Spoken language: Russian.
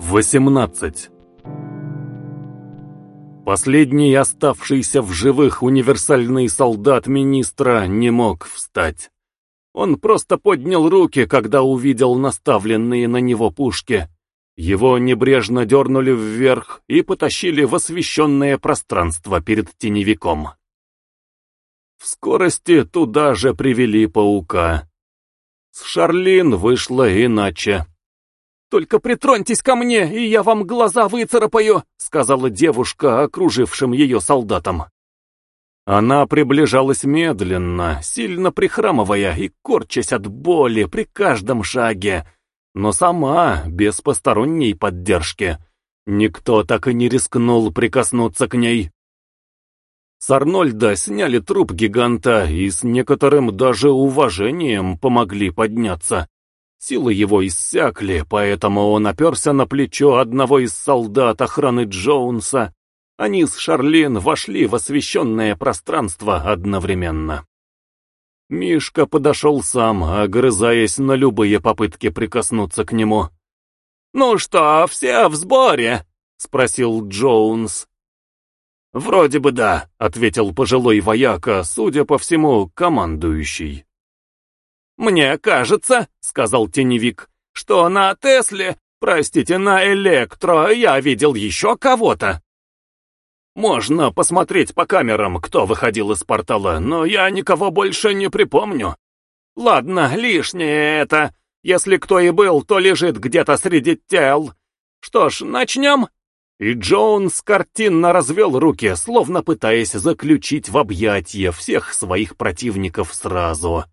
18. Последний оставшийся в живых универсальный солдат министра не мог встать. Он просто поднял руки, когда увидел наставленные на него пушки. Его небрежно дернули вверх и потащили в освещенное пространство перед теневиком. В скорости туда же привели паука. С Шарлин вышло иначе. «Только притроньтесь ко мне, и я вам глаза выцарапаю», — сказала девушка, окружившим ее солдатам. Она приближалась медленно, сильно прихрамывая и корчась от боли при каждом шаге, но сама, без посторонней поддержки. Никто так и не рискнул прикоснуться к ней. С Арнольда сняли труп гиганта и с некоторым даже уважением помогли подняться. Силы его иссякли, поэтому он оперся на плечо одного из солдат охраны Джоунса. Они с Шарлин вошли в освещенное пространство одновременно. Мишка подошел сам, огрызаясь на любые попытки прикоснуться к нему. «Ну что, все в сборе?» — спросил Джоунс. «Вроде бы да», — ответил пожилой вояка, судя по всему, командующий. «Мне кажется», — сказал теневик, — «что на Тесле, простите, на Электро я видел еще кого-то». «Можно посмотреть по камерам, кто выходил из портала, но я никого больше не припомню». «Ладно, лишнее это. Если кто и был, то лежит где-то среди тел. Что ж, начнем?» И Джонс картинно развел руки, словно пытаясь заключить в объятия всех своих противников сразу.